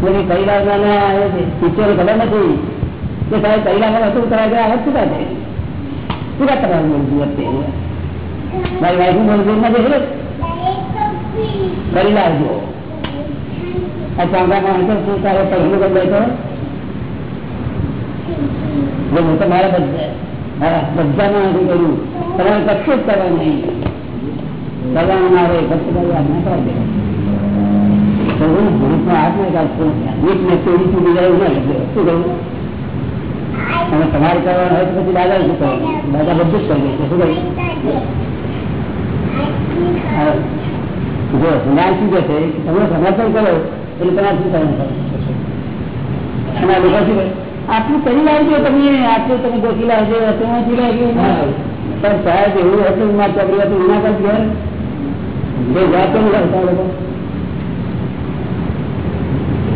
કોઈ પરિવારમાં આવે છે ખબર નથી. કે સાહેબ પરિવારમાં હતું કરાવે આવે શું કાઢે શું કાઢ કરવાનું મારી વાઈફ મંદિરમાં જશે કરી લાવજો આ ચાંદામાં અંતર શું તારે પહેલું કરી બેઠો હું તો મારા બધા બધામાં નથી કર્યું. તમારે કશું જ કરવા નહીં. કરવાનું હોય કશું કરવા ના કરવા દે તો હું ભૂતમાં આજ્ઞા કાઢતો વીસ ને ચોવીસ સુધી જાય ના લખ્યો શું કહ્યું અને તમારે કરવાનું હોય તો પછી દાદા શું કરવાનું દાદા બધું જ કરી દે શું કહ્યું જો જ્ઞાન શું કહે છે તમે સમર્થન કરો એટલે તમારે શું કરવાનું અને આ લોકો શું કહે આટલું કરી લાવજો તમે આટલું તમે ગોઠી લાવજો અત્યાંથી લાવજો પણ સાહેબ એવું હતું મારે ચોકડી હતું એના પર ઘર જે જાતો નહીં લાવતા લોકો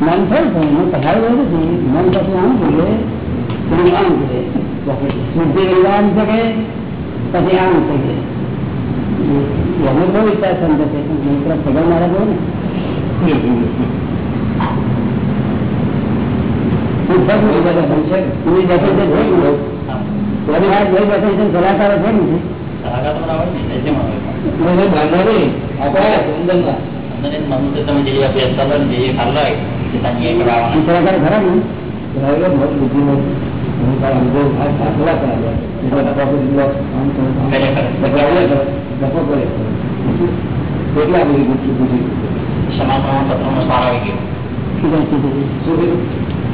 من فل من پڑھائی ہوگی تھی من کا سلام کرے સલાહકારો છે ને. સલાહકાર ખરા ને. ગુસ્સું પૂછી પત્રનો સાર આવી ગયો. શું કહે છે તે? શું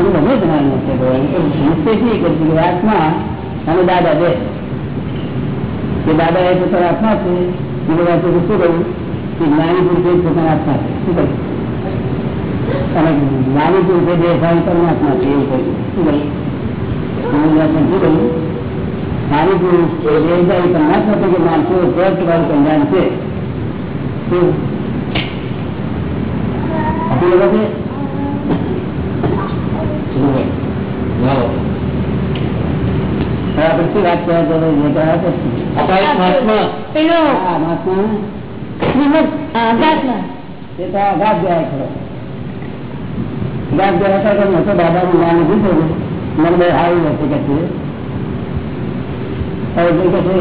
એનું ગમે તમારે છે એક જ જગ્યાએ આત્મા અને દાદા બે કે દાદા એ પોતાના આત્મા છે બીજી વાત શું કહ્યું? કે જ્ઞાની પુરુષે પોતાના આત્મા છે. શું કહ્યું? અને જ્ઞાની પુરુષે સાંતરના આત્મા છે, એવું કહ્યું. શું કહ્યું? એ કે શું વાત કહેવા તો જે કહેવા પેલો મહાત્મા. તો આઘાત ગયા ખરો આઘાત ગયા હતા તો મોટો દાદાનું નામ લીધું ને મને બહુ સારું નથી કે છે હવે જે કે છે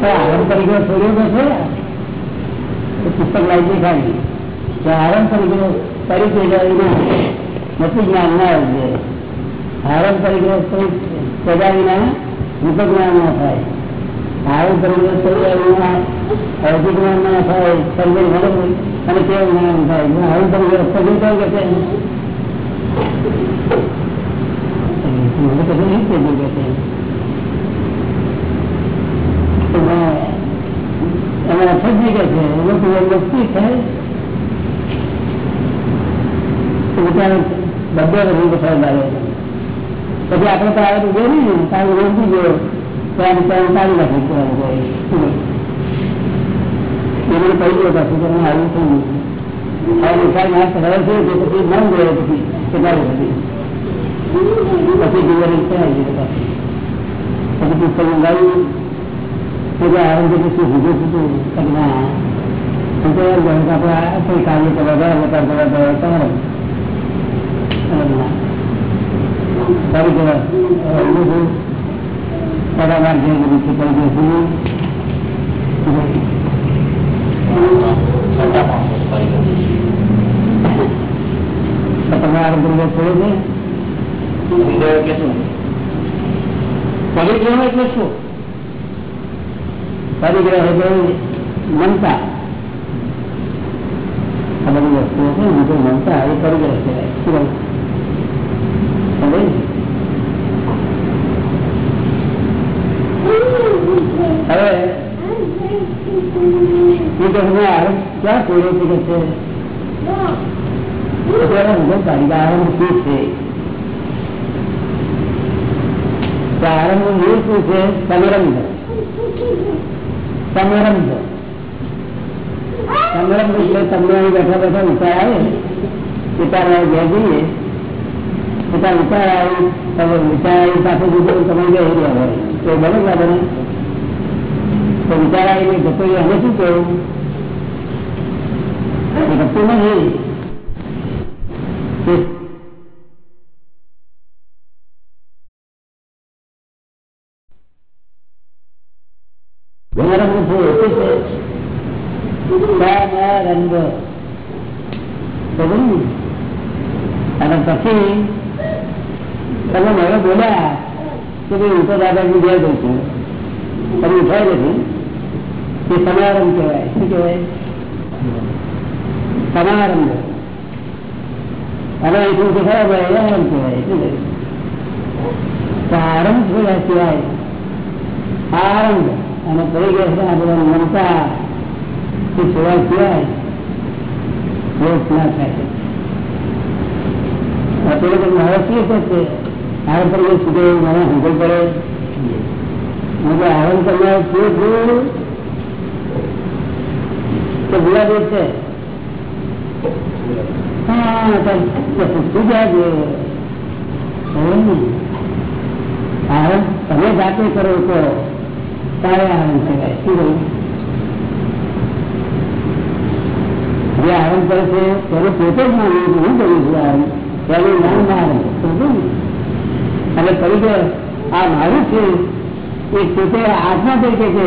તો આરામ તરીકે છોડ્યો તો છે. પુસ્તક લાવી ખાલી. કે આરામ તરીકે પરિચય નથી જ્ઞાન ના જોઈએ આરામ તરીકે કોઈ સજાવી વિના રૂપ જ્ઞાન ના થાય આરામ તરીકે સજા વિના અવધિ જ્ઞાન ના થાય સર્વે મદદ અને કેવું જ્ઞાન થાય આરામ તરીકે સગી થાય કે છે મને કશું નહીં કીધું કે છે તો મેં એમાં સજી કે છે એમાં તો વ્યક્તિ થાય પછી આપણે તો આવે તો જોઈએ ને તારું રોજી ગયો. ત્યાં ત્યાં કાઢી નાખી એમને કહી દો પાછું મન ગયો પછી તમારે. સારી કહેવાય. પરાવાર જે બધું છે કરી દઈશું આરોગ્ય છોડે છે પરિગ્રહ એટલે શું? પરિગ્રહ એટલે મમતા. આ બધી વસ્તુઓ છે ને જે મમતા એ પરિગ્રહ કહેવાય. શું એ કે હું આરોપ ક્યાં છોડ્યો છે કે છે અત્યારે હું કાઢી આરંભ શું છે આરંભ મૂળ શું છે સમરંભ સમરંભ સમરંભ એટલે તમને અહીં બેઠા બેઠા વિચાર આવે વિચાર ઘેર જઈએ વિચાર વિચાર આવે તમે વિચાર આવી સાથે જુદો તમે ગયા રહ્યા હોય તો બને ના બને તો વિચાર આવીને જતો રહે અમે શું કહ્યું એ નથી અને પછી તમે મને બોલ્યા કે ભાઈ હું તો દાદાજી ઘેર જઉં છું. તમે ઉઠાય નથી એ સમારંભ કહેવાય. શું કહેવાય? સમારંભ. અને એટલું આરંભ અને છે એ છોડા સિવાય રોગ ના થાય. અત્યારે તો મારા શું છે પર સુધે મને પડે? મને આરંભ કરનાર શું તો છે? હા શું જાય આરંભ તમે જાતે કરો તો તારે આનંદ કહેવાય શું આનંદ કરે છે ત્યારે પોતે જ માનવું હું. કરું છું આનંદ ત્યારે નામ ના આવે અને કહ્યું કે આ મારું છે એ પોતે આત્મા તરીકે છે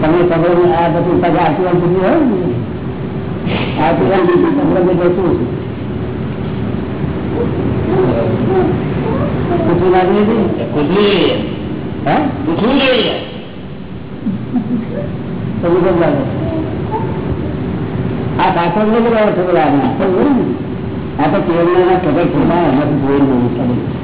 તમે સગવડ આ બધું પાછા આશીર્વાદ સુધી હોય ને આશીર્વાદ બીજું સગવડ જતું પૂછવું લાગે છે પૂછવું જોઈએ હે પૂછવું જોઈએ તમે કેમ લાગે આ પાછળ નો બધો અર્થ લાગે આ તો કેવડાના પ્રગટ થતા એમાંથી જોઈ નહીં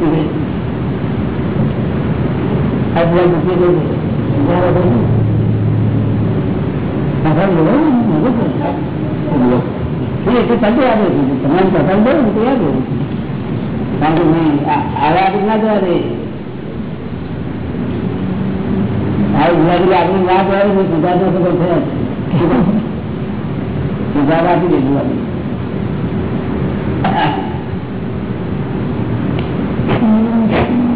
ને કે મેં આ- આગળ ના જવા દે ગુજરાત નો ખબર છે ગુજરાત આપી દે ગુજરાતી હવે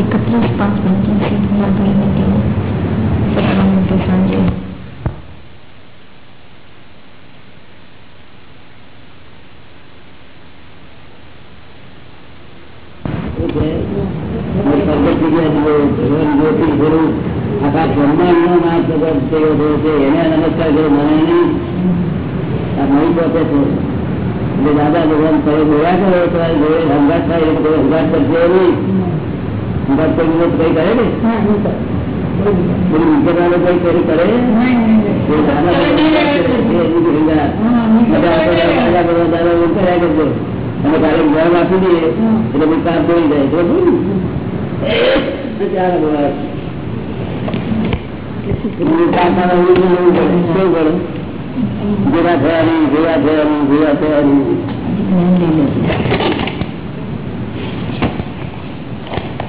with the police department in Sydney, Albania, sa Barangay San Diego. કર્યા કરજો અને કાલે ઘર વાંચી દઈએ એટલે બધું કામ થઈ જાય. તો ભેગા થયા ભેગા થયા ભેગા થયા નહીં જ્ઞાન લઈ લેજે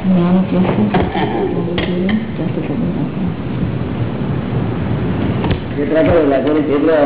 જ્ઞાન એટલે શું જાતે ખબર રાખો છેતરા કરો લાગે છેતરા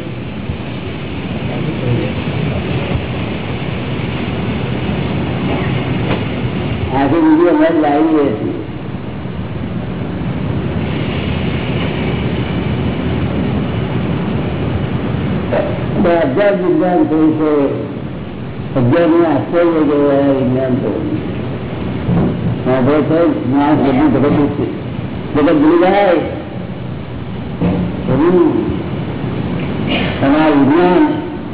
આખી બીજી અમારી લાવી છીએ. અગિયાર વિજ્ઞાન થયું છે. અગિયારનું આશ્ચર્ય જેવું વિજ્ઞાન થયું માણસ બધું જગત છે. જગત ભૂલી જાય. તમારું વિજ્ઞાન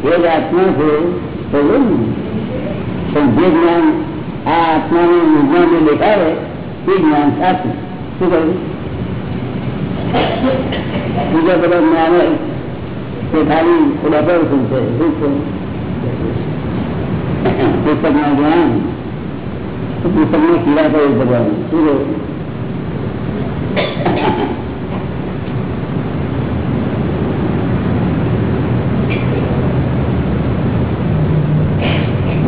એ જ આત્મા છે. તો જે જ્ઞાન આ આત્માનું જે દેખાડે, એ જ્ઞાન સાચું. શું કહ્યું? બીજા બધા જ્ઞાન તે ખાલી ડેકોરેશન છે? શું છે? પુસ્તકના જ્ઞાન. પુસ્તકમાં કીડા કરવું ભગવાન? શું કહ્યું?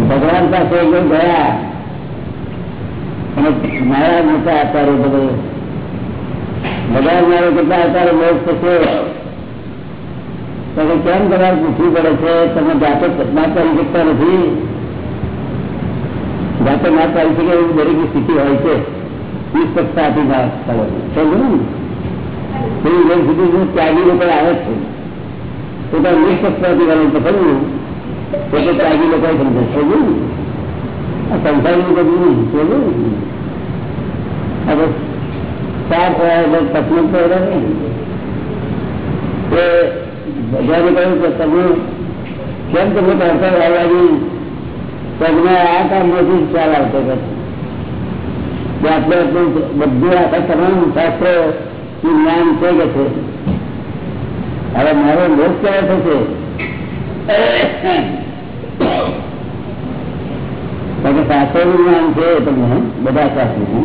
ભગવાન પાસે ગયા મારા મોટા આચાર્ય બધો ભગવાન મારો કેટલા આચાર્ય મોક્ષ થશે તો કે કેમ તમારે પૂછવું પડે છે તમે જાતે ના કરી શકતા નથી જાતે ના કરી શકે એવી દરેક સ્થિતિ હોય છે નિષ્પક્ષતાથી ના કરો સમજો ને એવી દરેક સ્થિતિ જો ત્યાગી લોકો આવે છે તો તમે નિષ્પક્ષતાથી કરો તો ખરું એ તો ત્યાગી લોકો સમજે સમજો ને આ સંસારી બધું નહીં સમજો ને હવે ચાર થયા એટલે તકલીફ તો એને નહીં એ બધાને કહ્યું કે તમે કેમ તમે કરતા લાગી તમને આ કામમાંથી ખ્યાલ આવતો કે આપણે આટલું બધું આખા તમામ શાસ્ત્રો જ્ઞાન છે કે છે હવે મારો મોક્ષ ક્યારે થશે કારણ કે શાસ્ત્રોનું જ્ઞાન છે તમને બધા શાસ્ત્રો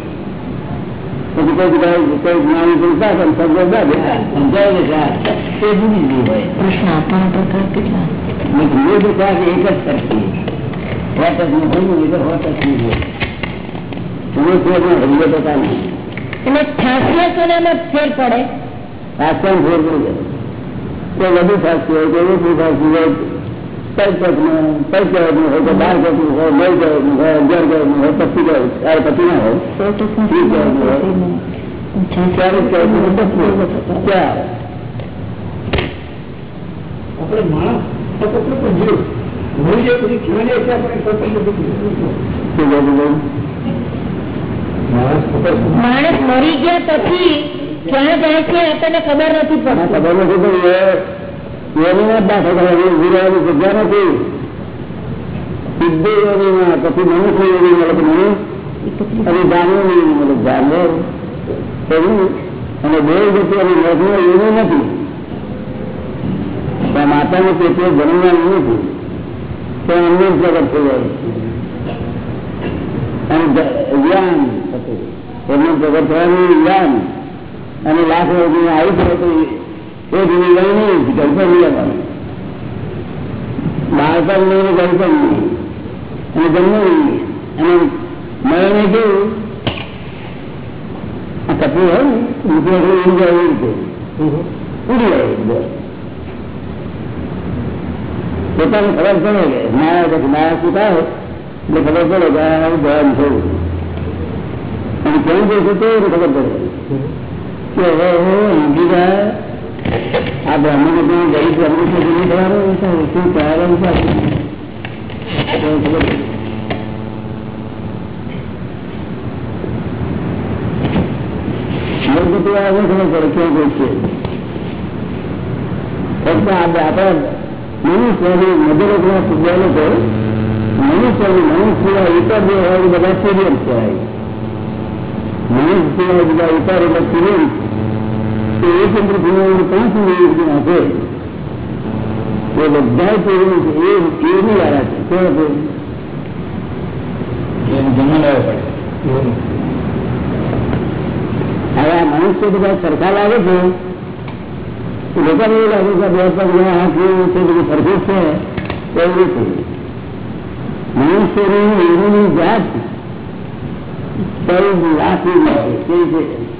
પછી કોઈ જગ્યાએ કોઈ જ્ઞાની પુરુષા પણ સમજાય સમજાય ને ત્યાં તે ભૂલી ગયું હોય પ્રશ્ન આપવાનો પ્રકાર કેટલા મેં તો ત્યાં એક જ શક્તિ હોટ જ નહીં થયું એ તો હોટ જ નહીં હોય તમે છે ને હરિયો તો કાંઈ નહીં એટલે ખાસિયતોનામાં ફેર પડે આશ્રમ ફેર પડી જાય તો વધુ સાચું હોય કે ઓછું સાચું હોય પૈસઠનું હોય તો બાર ગયું હોય નવ ગયું હોય અગિયાર ગયું હોય પચીસ ગયું ત્યારે પચી ના હોય. ચાર આપણે માણસ સ્વતંત્ર જીવ. પછી જીવન છે આપણે સ્વતંત્ર? માણસ માણસ મરી ગયા પછી ક્યાં જાય છે આપણને ખબર નથી પડતી. ખબર નથી પણ એ દાખલ કરે એ જગ્યા નથી. સિદ્ધિ યોગીમાં પછી મનુષ્ય યોગી તો મનુષ્ય અને યોગી અને દેવ ગતિ અને મોઢું યોગી નથી. પણ માતાનું જન્મવાનું નથી. જ્ઞાન હતું એમનું જગત થવાનું જ્ઞાન અને લાખ રોગી આવી જાય તો એ ભૂમિકા નહીં ગણપત નહીં આપવાનું બાળપણ નહીં ગણપત નહીં અને જન્મ નહીં અને મરણે કેવું આ કપડું હોય ને ઉડી જાય એવી રીતે ઉડી જાય પોતાને ખબર પડે કે મારા પછી મારા શું થાય એટલે ખબર પડે કે આવું જવાનું થયું અને કેમ જઈશું તો ખબર પડે કે હવે હવે હિન્દીના આ બ્રાહ્મણ ગરીબ બ્રાહ્મણ છે નહીં થવાનું? શું કહેવાનું છે? ખબર? પડે. છે ફક્ત આપણા છે. મનુષ્ય બધા કહેવાય મનુષ્ય ઇતર એટલે સિરિયલ તો એ ચંદ્ર ભૂમિ પાંચ મિનિટ છે એ બધા સિરિયલ છે એ એની વાળા છે કેવા છે એનું જન્મ લેવો પડે હવે આ મનુષ્ય બધા સરખા લાગે છે તો લોકોને એવું લાગે કે બે પગ બે હાથ જેવું છે બધું સરખું છે એવું નથી મનુષ્યની એની જાત ચૌદ લાખની છે કેવી છે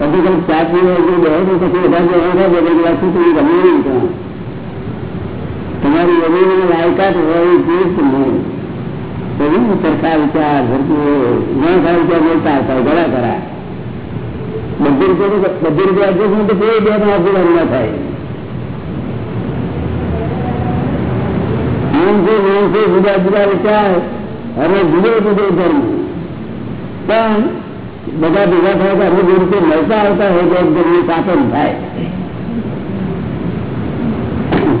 ابھی کل کیا چیز ہے جو کسی ادھر جو ہوگا وہ ریگولیشن تمہیں کرنی نہیں کہاں تمہاری زمین میں لائقہ تو وہی چیز تم ہے لیکن سرکار کیا گھر کی گاؤں کا کیا بولتا ہے گڑا کرا۔ بدی روپئے بدی روپیہ تو کوئی دیر میں آپ کو کرنا تھا۔ ہم سے لوگوں سے جدا جدا وچار ہمیں جڑے گھر دھرم બધા ભેગા થાય તો આપણે જે રીતે મળતા આવતા હોય તો એકદમ સ્થાપન થાય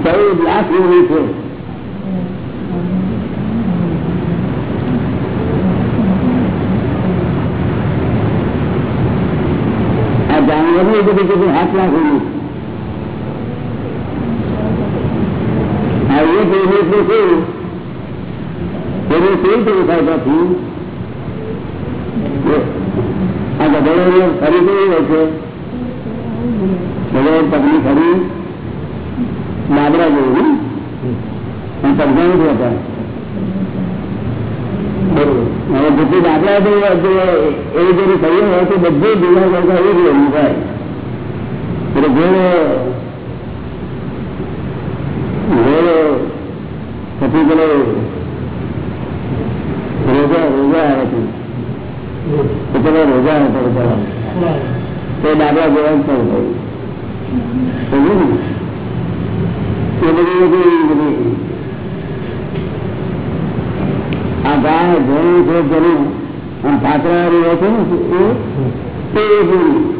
ચૌદ લાખ જેવી છે એ બધી જગ્યાએ હાથ નાખવું આ એ જોઈને એટલે કેવું એને કેવી રીતે થાય ગધેડો ફરી કેવી હોય છે ગધેડો પગની ફરી લાબડા જેવું પણ પગના નથી હતા હવે જેટલી દાખલા એવી જેની ફરી હોય તો બધી જુદા કરતા એવી જ એમ થાય એટલે ઘોડો ઘોડો પછી પેલો રોજા રોજા આવે છે તો પેલો રોજા હતો પેલા એ બધી બધી આ ગાય ભેણું છે જેનું આમ પાત્ર છે ને એ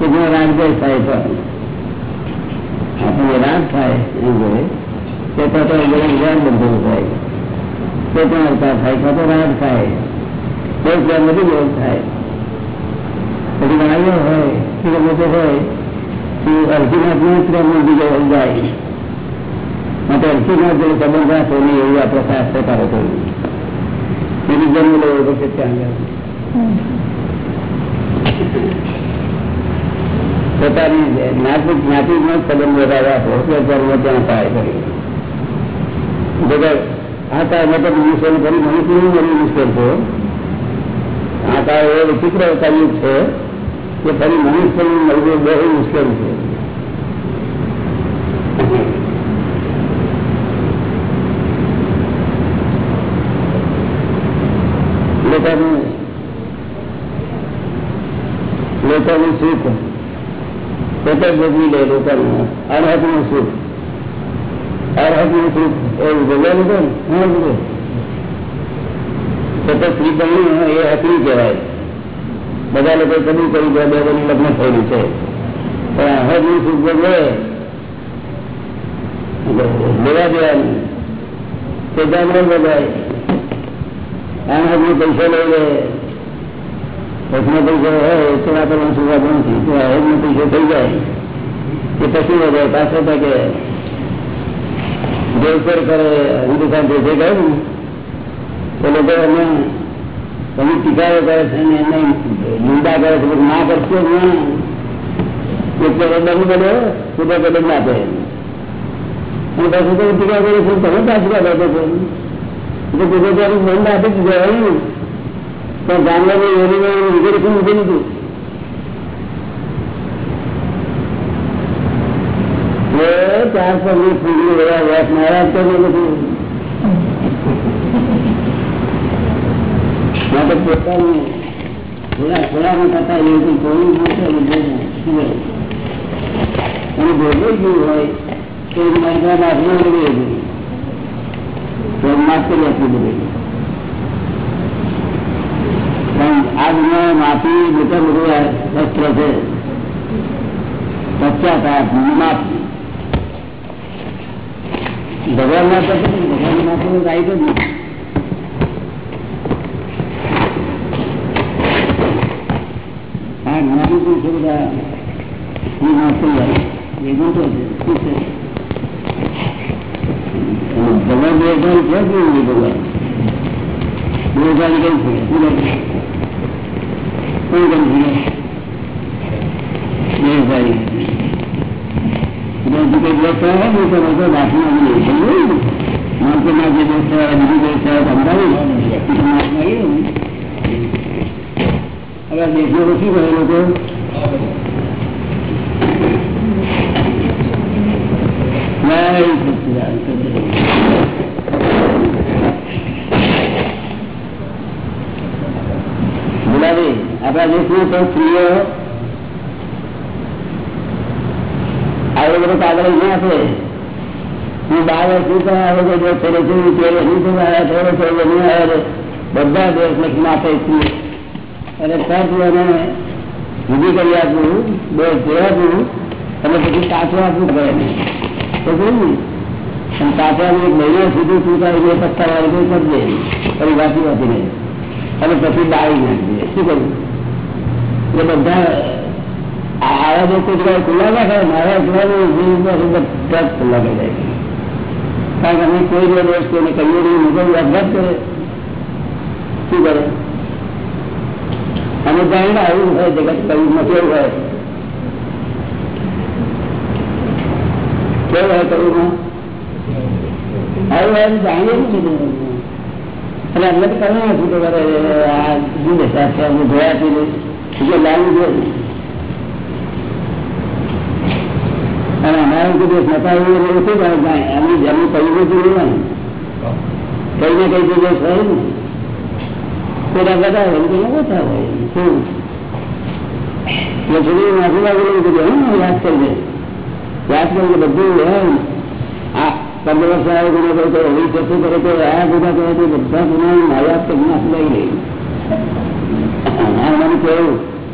کتنا راگ دے سائے تو اپنے راگ کھائے گئے کہتا تو گرم گرم بندے کھائے کتنا ہوتا کھائے کھا تو راگ کھائے۔ ایک گرم بھی لوگ کھائے۔ لیکن آئے ہوئے پھر مجھے ہوئے کہ ارجن اپنے اتنے مندی جائے جائے۔ مطلب ارجن جو سبن رہا تو نہیں ہوئی، آپ کا ساتھ سے کرو تو۔ میری جنم لوگوں کو کتنے પોતાની જ્ઞાતિ જ્ઞાતિ નો સંબંધ વધારે રાખો એટલે જન્મ ત્યાં થાય કરી બધા આ કાળમાં તો મનુષ્યને ફરી મનુષ્યનું મળવું મુશ્કેલ છે આ કાળ એવો વિચિત્ર કલયુગ છે કે ફરી મનુષ્યનું મળવું બહુ મુશ્કેલ છે લોકોનું લોકોનું સુખ અરહતનું અરહતનું બધું લોકો કબૂલ કરી ગયા બે લગ્ન થયેલું છે. પણ અરહતનું સુખ ભોગવે લેવા દેવાનું. તે ગામડે બધાય આના પૈસા લઈ લે. પૈસા પૈસા હોય તો આપણને સુવાદ નથી. થઈ જાય. એ પછી વધે પાછળ કે દેવકર કરે, હિન્દુસ્તાન જે કહ્યું ને તો લોકો અમે તમે ટીકાઓ કરે છે ને એને નિંદા કરે છે. ના. કરશો તો દંડ બને ખુદા કદમ ના આપે. અને પાછું તમે ટીકા કરે આપે છો એટલે બંધ આપી દીધો તો ગામડાની યોનીમાં રિઝર્વેશન મૂકી દીધું એ ચાર પગની ફૂગી માટે પોતાનું થોડા થોડામાં કરતા એવું કોઈ મોટે અને ભોગવી ગયું હોય? તો મારી પાસે આટલું آج میں معافی نکل ہوئے وسطر سے بچہ تھا معافی بغیر نہ کرتے تو ہے بغیر دو ہزار کیا دیں گے بغیر دو ہزار گئی પૂર્ણ હવે દેશો શું કરે લોકો જય સચિદાન આપણા દેશમાં બધો નહીં નહીં દેશ લખી નાખે છીએ અને સાચું એને કરી આપવું બે આપવું અને પછી કાચો આપવું પડે તો જોયું અને કાચા એક મહિના સુધી થાય બે પત્તા વાળી દે પછી વાંચી વાંચીને. અને પછી બાળી નાખીએ શું કરવું એ બધા આવા જે કોઈ જગ્યાએ ખુલ્લા ના ખાય મારા ખુલ્લા બધા ખુલ્લા થઈ જાય કારણ કે અમે કોઈ જો દોષ કોઈને કહીએ નહીં મુજબ અભ્યાસ કરે શું કરે અમે જાણીને આવું હોય જગત કયું નથી એવું હોય કેવું હોય કયું આવું હોય જાણીએ ને બધું અને અમને તો કરવા નથી કે આ શું દશા છે અમે જોયા છીએ બધા હું યાદ યાદ આ પંદર વર્ષ આવે ગુનો આ બધા કરે બધા ગુના માયા કરી માફી લાગી મને કહ્યું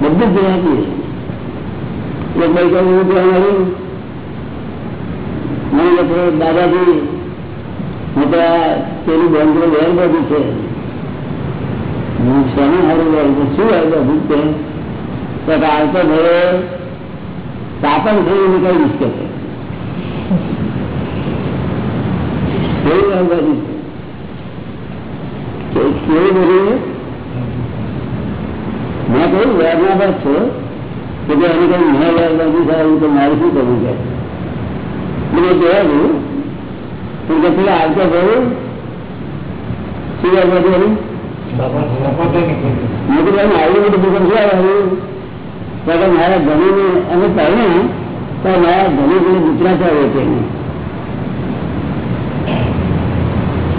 બધું જ આપીએ એક કહું કહેવા આવ્યું મને લોકો દાદાજી હું તો પેલું બેંકનું વેર બધું છે. હું શેનું હારું વેર શું વેર બધું છે. તો આવતો ભાઈ તાપણ થયું નીકળી મુશ્કેલ છે. કેવું વેર બધું? છે કેવું બધું? મેં કહ્યું વેરના બસ છો કે જો એને કઈ મેં વેર નથી સારું તો મારે શું કરવું છે? મેં જોયું તું કે પેલા આવતો ભાઈ શું આવ્યું કારણ મારા ધણીને અમે પહેલા તો મારા ધણી પેલી ગુજરાત આવે છે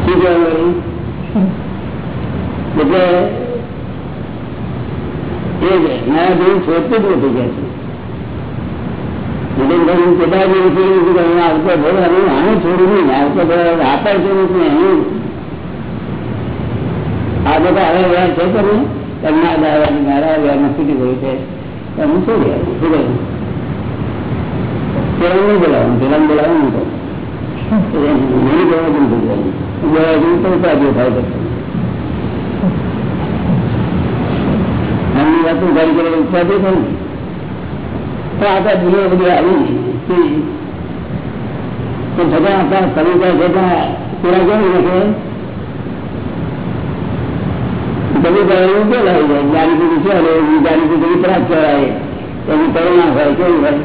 શું કહેવાય એટલે આ બધા હવે છે નહીં તેમના દાવાની મારા વ્યાજમાં છૂટી છે. હું શું કહ્યું પેલા નહીં બોલાવું પેલા બોલાવું તો. નહીં બોલવાનું બોલાવું તો ઉપાધિઓ થાય کو گاڑی چلانے کی چاہتے تھے تو آتا دنیا بڑی آئی کہ تو سجا آتا سبھی کا سجا پورا کیوں نہیں رکھے کبھی گاڑیوں کیوں کرونا ہے؟ کیوں بھائی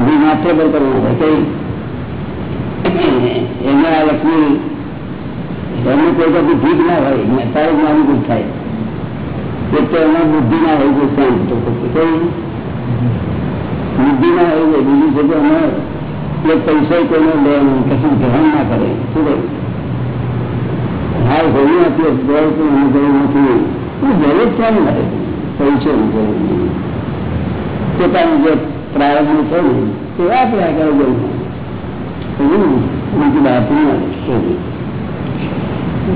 بیمار سے کوئی کبھی ٹھیک نہ ہوئے سارے તો એમાં બુદ્ધિ ના હોય છે શાંત તો કેવી બુદ્ધિ ના હોય છે બીજું છે કે અમે એક પૈસા કોઈને લે કશું ગ્રહણ ના કરે શું કહ્યું હાલ હોવું નથી ગોળ તો હું ગયું નથી હું જરૂર કેમ મળે પૈસો જરૂર નહીં પોતાનું જે પ્રારંભ છે ને તે આપણે આગળ જવું બીજું બાપ ના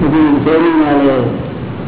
પછી શેરી ના લે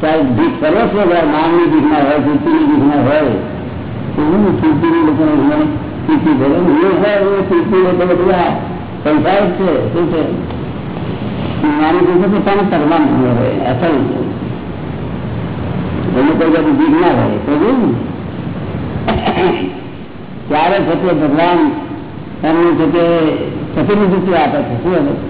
આ બધું જ જયારે હવે થાય ત્યારે ભીખ સર્વસ્વ માનની ભીખમાં હોય વૃત્તિની ભીખમાં હોય એવું કીર્તિની લોકોને મને કીર્તિ ભરે હું હોય એવું કીર્તિ લોકો બધું આ સંસાર જ છે શું છે મારી પાસે પોતાના પરમાન હોય અસલ એને કોઈ બધું જીત ના હોય તો ત્યારે છે તે ભગવાન એમનું છે તે પ્રતિનિધિત્વ આપે છે શું હતું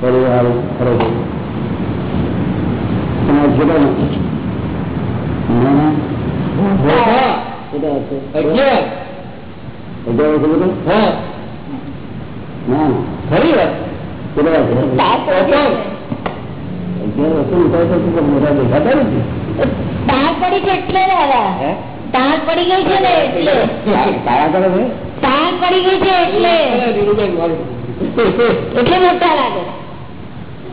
પરિવાર ખરો ગયો તમારા તાર પડી એટલે દાદા હે? તાર પડી ગઈ છે ને એટલે. છે પડી ગઈ છે એટલે. એટલે મોટા લાગે.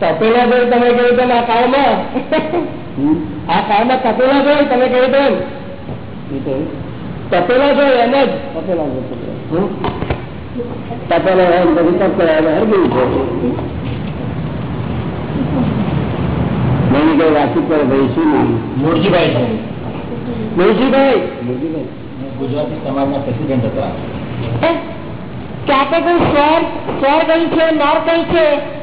તપેલા ભાઈ તમે કહ્યું તેમ આ કાળમાં? આ કાળમાં તપેલા ભાઈ તમે કહ્યું તેમ? તપેલા ભાઈ એમ જ? તપેલા છે, તપેલા. હમ? તપેલા હોય ને પછી તપેલા હરગી છે કઈ વાતચીત કરે ભાઈ શું નામ મૂળજીભાઈ છે મુરજીભાઈ? ગુજરાતી સમાજના પ્રેસિડેન્ટ હતા. ક્યાં તો કોઈ સ્વર સ્વર કઈ છે નર કઈ છે?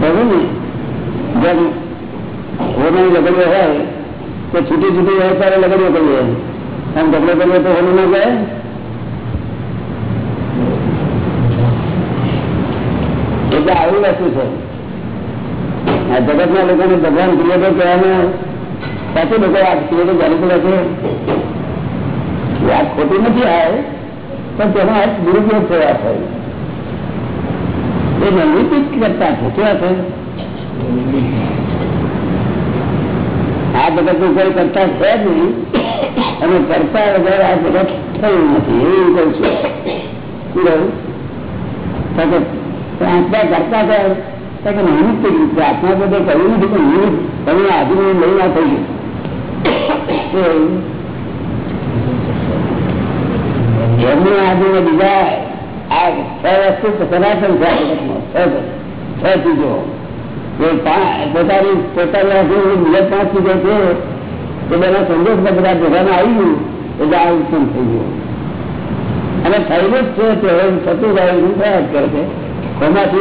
ખબર ને જેમ હોનાની લગડીઓ હોય, તો છૂટી છૂટી હોય ત્યારે લગડીઓ કરીએ આમ ઢગલો કરીએ તો હોનું ના જાય એટલે આવી વસ્તુ છે. આ જગતના લોકોને ભગવાન ક્રિએટર કહેવાનું સાચું લોકો આ ક્રિએટર જાણી પડે છે આ ખોટું નથી આવે પણ તેનો આ દુરુપયોગ થયા. છે એ નૈમિતિક કરતા છે કેવા છે? આ જગતનું કોઈ કરતા છે જ નહીં. અને કરતા વગર આ જગત થયું નથી. એવું કહું છું? આત્મા કરતા નિમિત્ત કહ્યું નિમિત્ત તમે આજુ લઈ ના થઈ બીજા તે એમાંથી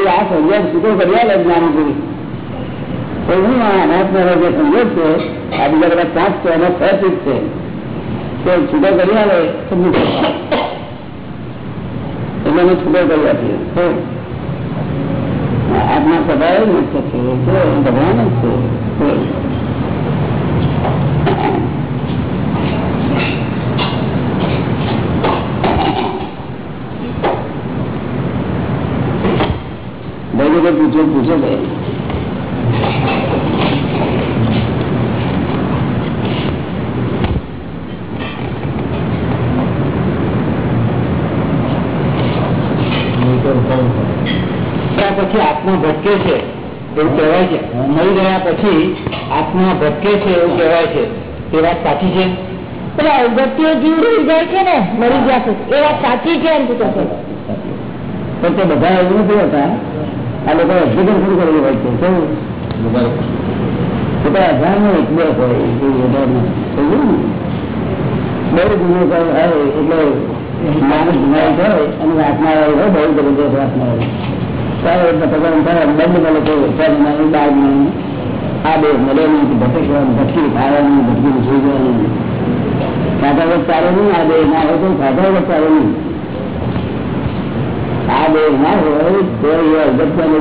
આ સંયોગ છૂટો કર્યા લે જ્ઞાન પુરુષ તો હું આ અનાથનો જે સંયોગ છે, આ બીજા બધા પાંચ છે, એનો છ. ચીજ છે સુધો કર્યા લે એટલે અમે છૂટો કરી આપીએ આજના છે. ભગવાન જ છે. ભાઈ પૂછો પૂછો ભાઈ ત્યાં પછી આત્મા ભટકે છે એવું કહેવાય છે. મળી ગયા પછી આત્મા ભટકે છે એવું કહેવાય છે. તે વાત સાચી છે? પેલા અગત્ય જીવ રહી જાય છે ને મરી ગયા છે એ વાત સાચી છે એમ પૂછો છો પણ તે બધા એવું નથી હોતા. આ લોકો અભિગમ શરૂ કરેલું હોય છે. શું બધા એક બે હોય બહુ ગુનો હોય એટલે માણસ ગુનાઈ હોય અને વાસના હોય બહુ જબરદસ્ત વાસના હોય ત્યારે ભગવાન આ બે મળે નહીં ભટકવાનું ભટકી, ખાવાનું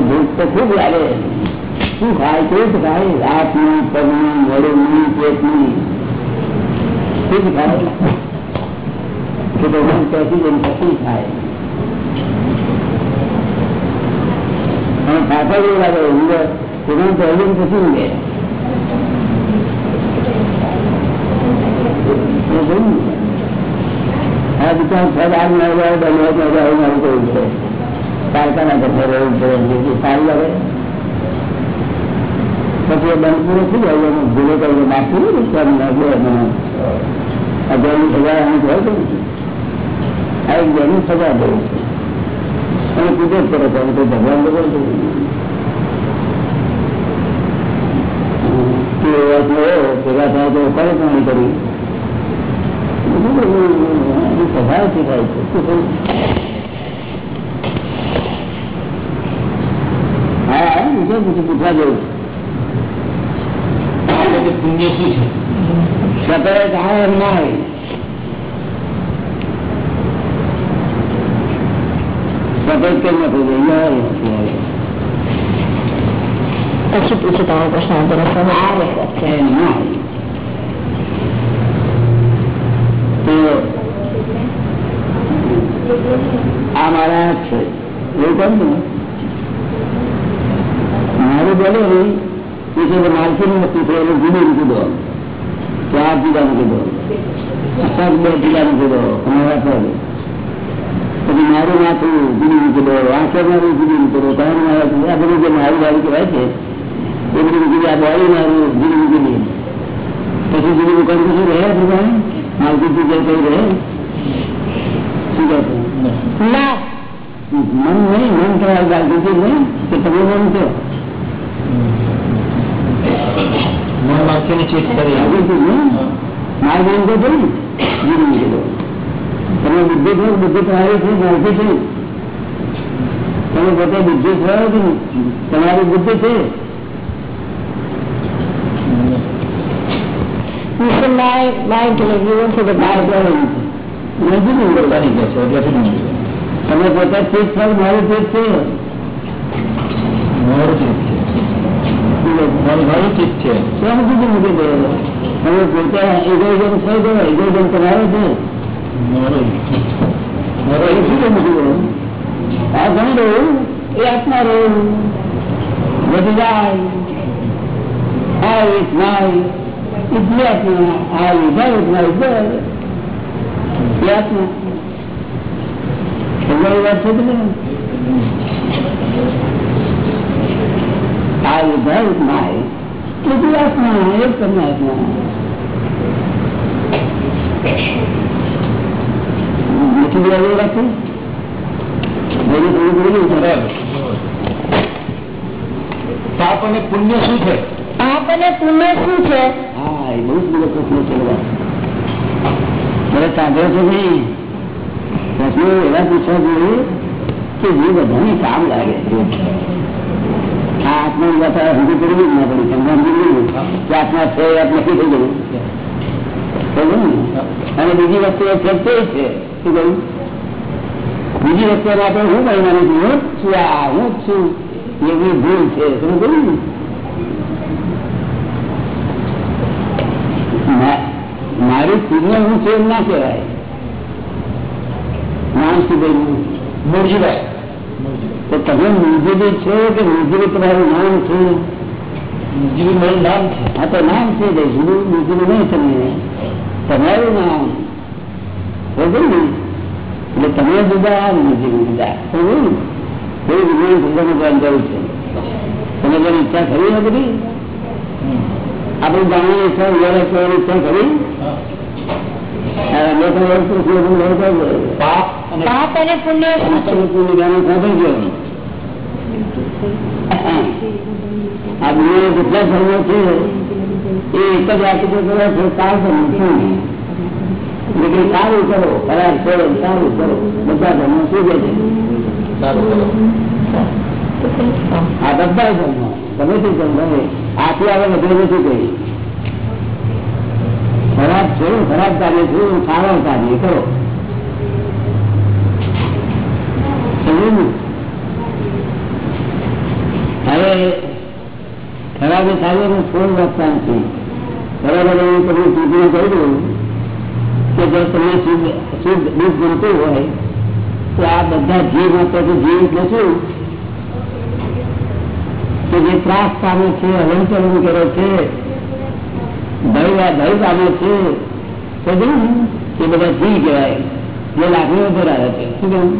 ભૂખ તો ખૂબ લાગે. શું ખાય, કેવું ખાય? રાતનું, પગનું મોડું પેટનું. શું જ ખાય? કે ભગવાન ત્યાંથી જઈને પછી ખાય. અને ખાતા જેવું લાગે ઊંઘે ભગવાન પહેલું પછી ઊંઘે? આ બિચાર છ. પછી એ બંધ પૂરો થઈ જાય, એનો ભૂલો કરીને બાકી અગિયારની સજા અમુક હોય છે. આ એક જેની સજા દેવું છે. અને પૂજો જ કરે છે હવે તો ભગવાન લોકો છે. કે એવા છે, ભેગા થાય તો કરે પણ કરી સ્વભાવ શીખાય છે શું કહ્યું? હા બીજું પૂછું પૂછવા જેવું પુણ્ય શું છે સતત આવે એમ ના હોય સતત કેમ નથી અહીંયા આવે નથી આવે. પછી પૂછું તમારો પ્રશ્ન જરા સમજ આવે છે એમ ના હોય. તો આ મારા હાથ છે એવું કહું ને મારું બોલે ને એ છે કે માલકીનું નક્કી છે એટલે જુદું મૂકી દો ચાર જુદા મૂકી દો પચાસ બે જુદા મૂકી દો અમારા પર પછી મારું માથું જુદી મૂકી દો આંખે મારું જુદી મૂકી દો તમારું મારું આ બધું જે મારું મારું કહેવાય છે એ બધું મૂકી દે આ બોડી મારું જુદી મૂકી દે પછી જુદી મૂકવાનું કશું રહે ભગવાન? મારું તું જે કઈ રહે? શું કહે ના. મન નહીં મન તમારું ગાંધીજી નહીં કે તમે મન છો મન વાક્યની ચીજ કરી. મારું મન તો થયું જીવી મૂકી દો તમે બુદ્ધિ છો બુદ્ધિ તમારી છે મારી છે તમે પોતે બુદ્ધિ છો કે નહીં? તમારી બુદ્ધિ છે You should mind, mind to you want to the મારે Bible. તો નથી ને પોતાની કે છે એટલે શું નહીં? તમે પોતે ચીજ છો મારી ચીજ છે મારું ચીજ છે મારું મારું ચીજ છે કેમ કીધું મૂકી દો તમે પોતે ઇગોઇઝમ છો તો ઇગોઇઝમ તમારો છે આ રહ્યું એ આત્મા રહ્યું વધી આ એક નાય આત્મા આ લીધા આત્મા એટલે એ આત્મા વાત છે? આ લીધા આત્મા એટલે આત્મા એક તમને આત્મા નથી બોલાવી રાખી બોલી થોડું બોલી બરાબર પાપ અને પુણ્ય શું છે પાપ અને પુણ્ય શું છે હા એ બહુ જ બધો પ્રશ્ન છે બધા મને સાંભળ્યો નહીં પ્રશ્નો એવા પૂછવા જોઈએ કે જે બધાને કામ લાગે આ આત્મા વાત હજુ કરવી જ ના પડી તમને સમજી કે આત્મા છે એ નથી થઈ ગયું સમજો ને? અને બીજી વસ્તુ એ છે શું કહ્યું બીજી વસ્તુ આપણે હું કહેવાનું છું હું જ છું આ હું જ છું એવી ભૂલ છે તમે કહ્યું ને મા- મારી પુણ્ય હું છે એમ ના કહેવાય નામ શું કહ્યું મૂળજીભાઈ તો તમે મુંજીબી છો કે મુંજીબી તમારું નામ છે મૂળજીભાઈ મારું નામ છે આ તો નામ છે ભાઈ જુદું મુંજીબી નહીં તમે તમારું નામ સમજો ને એટલે તમે જુદા મુંજીબી જુદા. ને કોઈ વિજ્ઞાન શબ્દનું જ્ઞાન જરૂર છે. તમે જેની ઈચ્છા ખરી ને બધી. આપણે જાણવાની ઈચ્છા ઉજાગર કરવાની ઈચ્છા ખરી આ. પાપ અને પાપ પુણ્ય આ દુનિયા કેટલા ધર્મો છે એ એક જ આપી દે છે અને ધર્મ છે સારું કરો ખરાબ કરો સારું કરો. બધા ધર્મો શું કે છે. સારું કરો. આ બધા ધર્મ. ગમે તે ધર્મ આથી આગળ વધુ શું કહી ખરાબ છો ખરાબ કાર્ય છો સારા કાર્ય કરો. હવે ખરાબ એને ફોન રાખતા નથી. બરાબર એવું તમે ચૂંટણી કહી દઉં. કે જો તમને શુદ્ધ શુદ્ધ દુઃખ ગમતું હોય તો આ બધા જીવ માત્ર જીવ એટલે શું? કે જે ત્રાસ પામે છે હલનચલન કરે છે ભય ભય પામે છે તો? એ બધા જીવ કહેવાય. જે લાકડીઓ ધરાવે છે. શું કહ્યું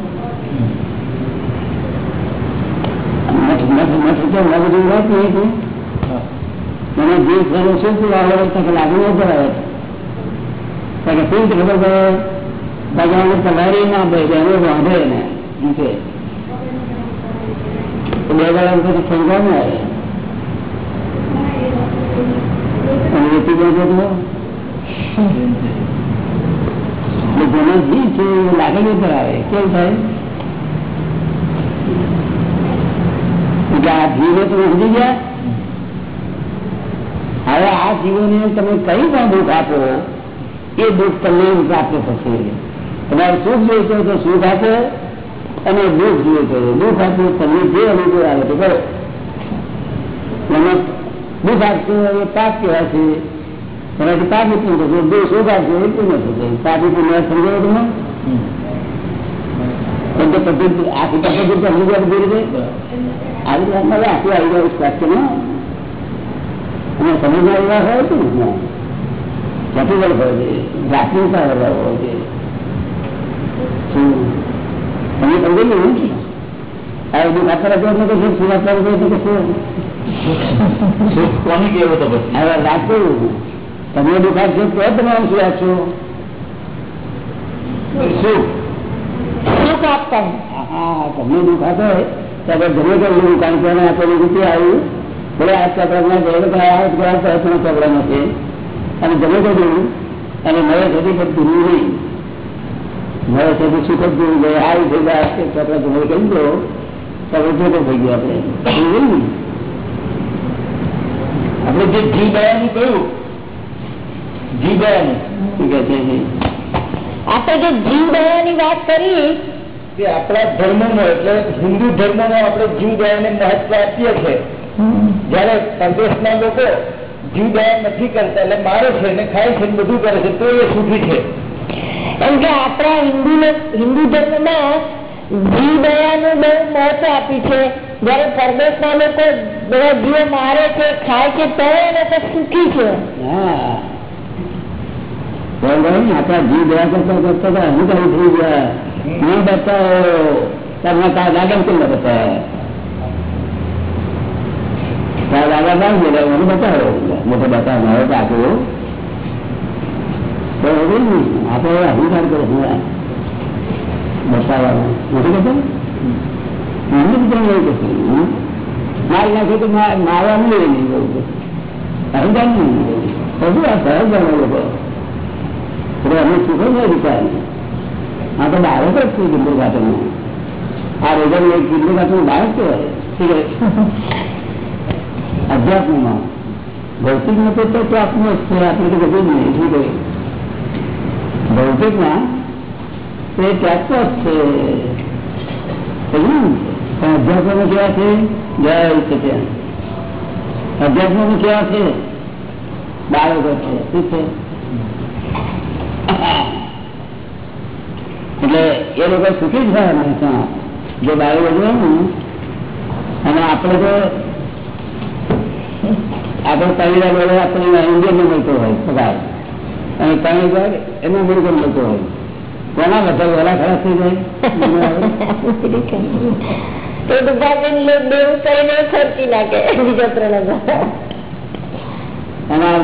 મને જીવ ખરો શું શું આવે તો કે લાકડીઓ ધરાવે છે. તો કે શું ખબર પડે ભગવાન તમારી ના ભાઈ એનો વાંધે ને એમ છે તો બે દાડા પછી શંકા ન આવે અને વેચી ગયો છે તો એટલે જેનો જીવ છે એ લાગણીઓ ધરાવે કેવું થાય એટલે આ જીવો તમે સમજી ગયા હવે આ જીવોને તમે કઈ પણ દુઃખ આપો એ દુઃખ તમને પ્રાપ્ત થશે તમારે સુખ જોઈતો તો સુખ આપે અને દુઃખ જોઈતો દુઃખ આપો. તમને જે અનુભવ આવે તો કરો. મને દુઃખ આપશો એ પાપ કહેવાય છે. એનાથી પાપ ઉત્પન્ન થશે દુઃખ સુખ આપશે એ ન થશે પાપ ન સમજાવો તમે? કેમ પદ્ધતિ આખી પદ્ધતિ તો સમજી ગયા બધી રીતે. આવી હવે આખું આવી જાય સ્વાસ્થ્યમાં. અને સમજવા એવા હોય છે ને. છે. તમે સમજી ગયું ને આ બધું ખાતર અભ્યાસ તો શું સુરત અભ્યાસ તો શું? સુખ કોને તો પછી? હવે રાખવું તમને દુખાર છે તો તમે આમ શું આપશો? શું? હા તમને દુખાતો હોય ત્યારે ગમે તે એવું કારણ કે રૂપિયા આવ્યું? ભલે આ ચોપડામાં ના કે આ પ્રયત્નો નથી છે. અને ગમે તે જોયું અને મળે સુધી બધું નહીં. મળે સુધી સુખ જ જોયું જાય આવી થઈ ગયા કે આપણે તમે કહી? દો તો હવે જોતો થઈ ગયો આપણે. આપણે જે જીવ દયાનું કહ્યું જી દયાનું શું કે છે આપણે જે જીવ દયાની વાત કરી કે આપણા ધર્મનો એટલે હિન્દુ ધર્મનો આપણે જીવ દયાને મહત્વ આપીએ છીએ. જયારે પરદેશના લોકો જીવ દયા નથી કરતા એટલે મારે છે ને ખાય છે બધું કરે છે તો એ સુખી છે. એમ કે આપણા હિન્દુ હિન્દુ ધર્મમાં જીવ દયાનું બહુ મહત્વ આપ્યું છે. જયારે પરદેશના લોકો બધા જીવો મારે છે ખાય છે તો એ લોકો સુખી છે? આપણા જીવ દયા કરતા કરતા અહંકારી થઈ ગયા. નહીં બતાવો તમે તારા દાદા કેમ ન બતાવ્યા આગળ ના બોલે મને બતાવો. મોટો બતાવ. મારો ને આપણે અહંકાર કરો હું બતાવવાનું. મોટું બતાવ મને કશું મારી નાખે તો મારવાનું લઈ નહીં અહંકાર નહીં બધું આ સહજ જાણો લોકો? એટલે અમે સુખો નહીં વિચાર આ તો બાળક જ છે ગિલ્લુ ઘાટનું આ રોગન એક ઘાટનું બાળક કહેવાય? અધ્યાત્મમાં. ભૌતિકમાં તો તો છે. આપણે તો બધું જ નહીં, શું કહે ભૌતિકમાં તો ચોક્કસ છે. પણ અધ્યાત્મમાં કેવા છે? જય સત્યા. અધ્યાત્મમાં કેવા છે? બાળકો છે. શું છે? એટલે એ લોકો સુખી જ થયા જે બાળકો ને, અને આપણે તો આપણે પહેલી વાર આપણે ઇન્ડિયન મળતો હોય પગાર. અને ત્રણ હજાર એનો મુર્ગો મળતો હોય. કોના બધા ઓલા ખરાબ થઈ જાય? એ લોક દેવું કરીને ખર્ચી નાખે. બીજા હજાર. અને આ